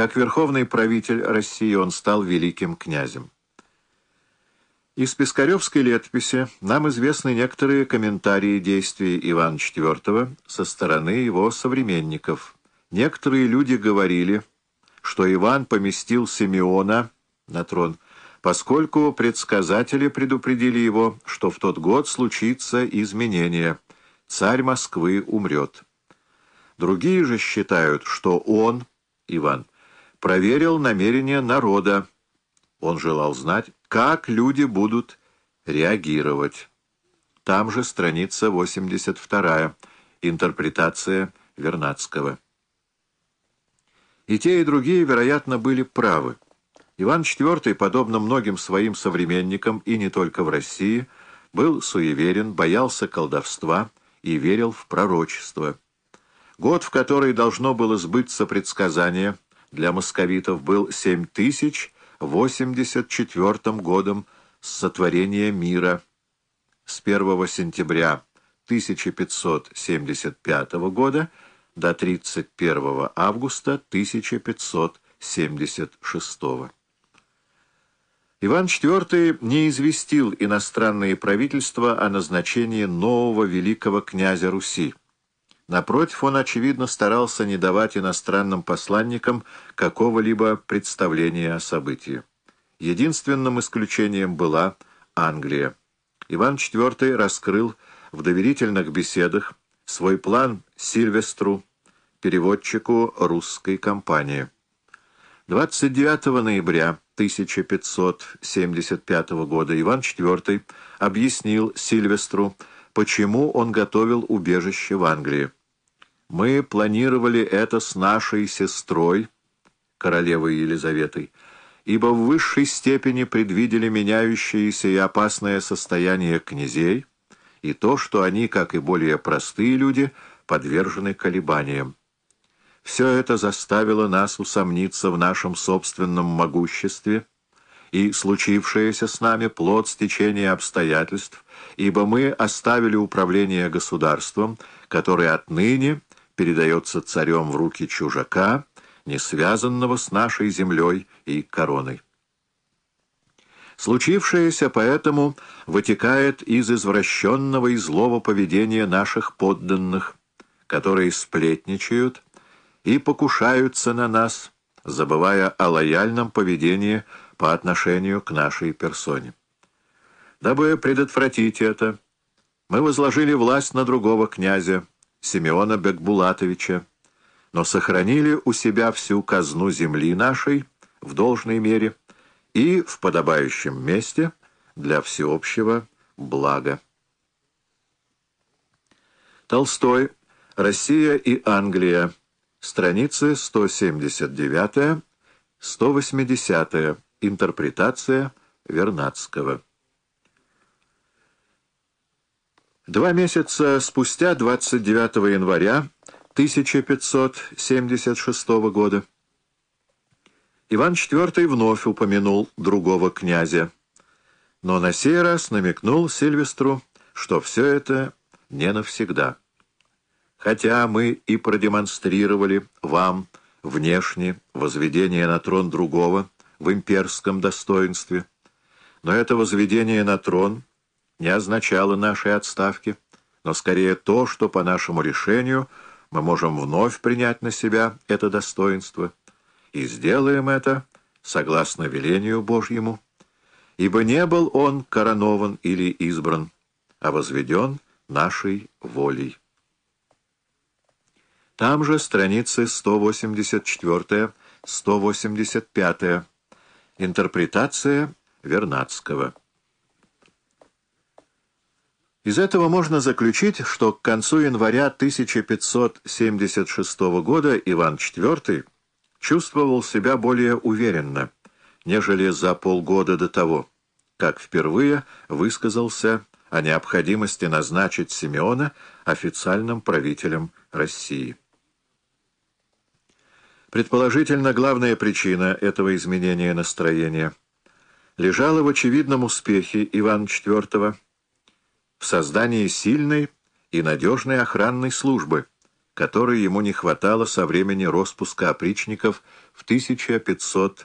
Как верховный правитель России он стал великим князем. Из Пискаревской летописи нам известны некоторые комментарии действий Ивана IV со стороны его современников. Некоторые люди говорили, что Иван поместил Симеона на трон, поскольку предсказатели предупредили его, что в тот год случится изменение, царь Москвы умрет. Другие же считают, что он, Иван, проверил намерения народа. Он желал знать, как люди будут реагировать. Там же страница 82, интерпретация Вернадского. И те, и другие, вероятно, были правы. Иван IV, подобно многим своим современникам, и не только в России, был суеверен, боялся колдовства и верил в пророчество. Год, в который должно было сбыться предсказание, для московитов был 7084 годом сотворения мира. С 1 сентября 1575 года до 31 августа 1576 Иван IV не известил иностранные правительства о назначении нового великого князя Руси. Напротив, он, очевидно, старался не давать иностранным посланникам какого-либо представления о событии. Единственным исключением была Англия. Иван IV раскрыл в доверительных беседах свой план Сильвестру, переводчику русской компании. 29 ноября 1575 года Иван IV объяснил Сильвестру, почему он готовил убежище в Англии. Мы планировали это с нашей сестрой, королевой Елизаветой, ибо в высшей степени предвидели меняющееся и опасное состояние князей и то, что они, как и более простые люди, подвержены колебаниям. Все это заставило нас усомниться в нашем собственном могуществе, и случившееся с нами плод стечения обстоятельств, ибо мы оставили управление государством, которое отныне передается царем в руки чужака, не связанного с нашей землей и короной. Случившееся поэтому вытекает из извращенного и злого поведения наших подданных, которые сплетничают и покушаются на нас, забывая о лояльном поведении по отношению к нашей персоне. Дабы предотвратить это, мы возложили власть на другого князя, Симеона Бекбулатовича, но сохранили у себя всю казну земли нашей в должной мере и в подобающем месте для всеобщего блага. Толстой. Россия и Англия. Страницы 179-180. Интерпретация Вернадского. Два месяца спустя, 29 января 1576 года, Иван IV вновь упомянул другого князя, но на сей раз намекнул Сильвестру, что все это не навсегда. Хотя мы и продемонстрировали вам внешне возведение на трон другого в имперском достоинстве, но это возведение на трон — не означало нашей отставки, но скорее то, что по нашему решению мы можем вновь принять на себя это достоинство, и сделаем это согласно велению Божьему, ибо не был он коронован или избран, а возведен нашей волей. Там же страницы 184-185. Интерпретация Вернадского. Из этого можно заключить, что к концу января 1576 года Иван IV чувствовал себя более уверенно, нежели за полгода до того, как впервые высказался о необходимости назначить Симеона официальным правителем России. Предположительно, главная причина этого изменения настроения лежала в очевидном успехе Ивана IV в создании сильной и надежной охранной службы, которой ему не хватало со времени распуска опричников в 1500